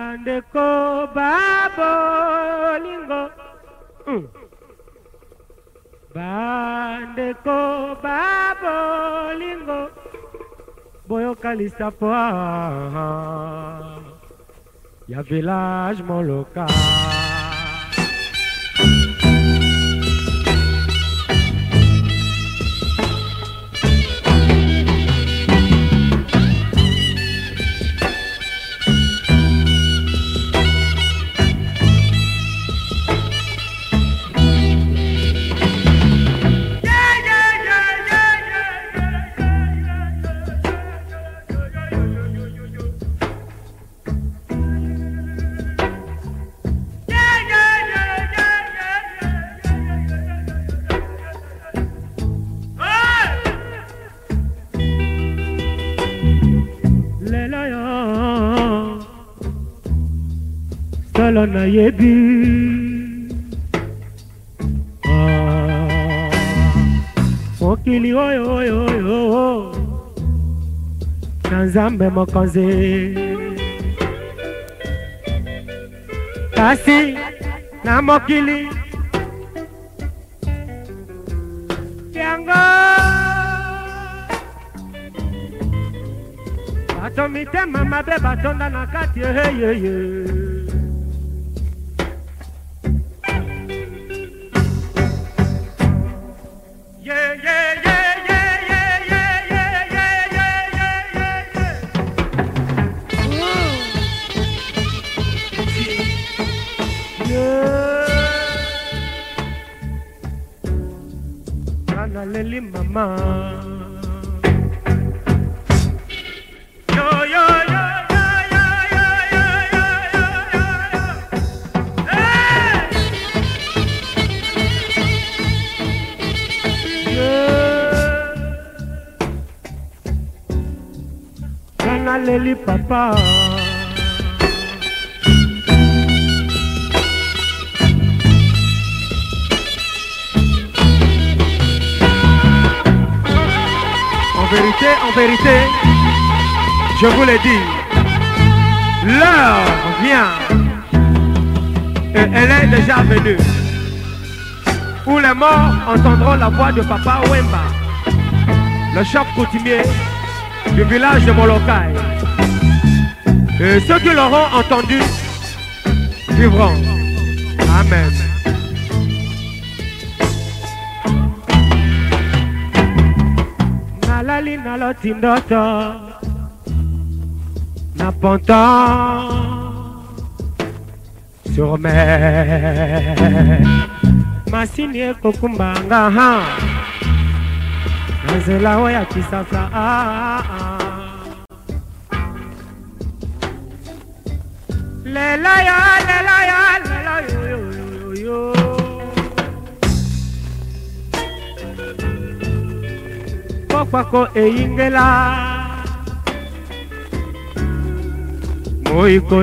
ndeko babolingo mm. bandeko babolingo boyoka lisapo ya village moloka lelo yo solo nayebi. Ah, mokili oyo oyo oyo. Na nzambe mokonzi. Kasi na mokili. Yango bato mitema mabe batonda na kati eyeye Yeah, yeah, yeah, yeah, yeah, En vérité, en vérité, je vous l'ai dit, l'heure vient. Et elle est déjà venue. Où les morts entendront la voix de Papa Wemba, le chef coutumier du village de Molokai. Et ceux qui l'auront entendu vivront. Amen. nalali naloti ndoto na ponton sur mer masini ekokumbanga ha nzela oyo ya kisasa ah, ah. Pokwako eyingela moyiko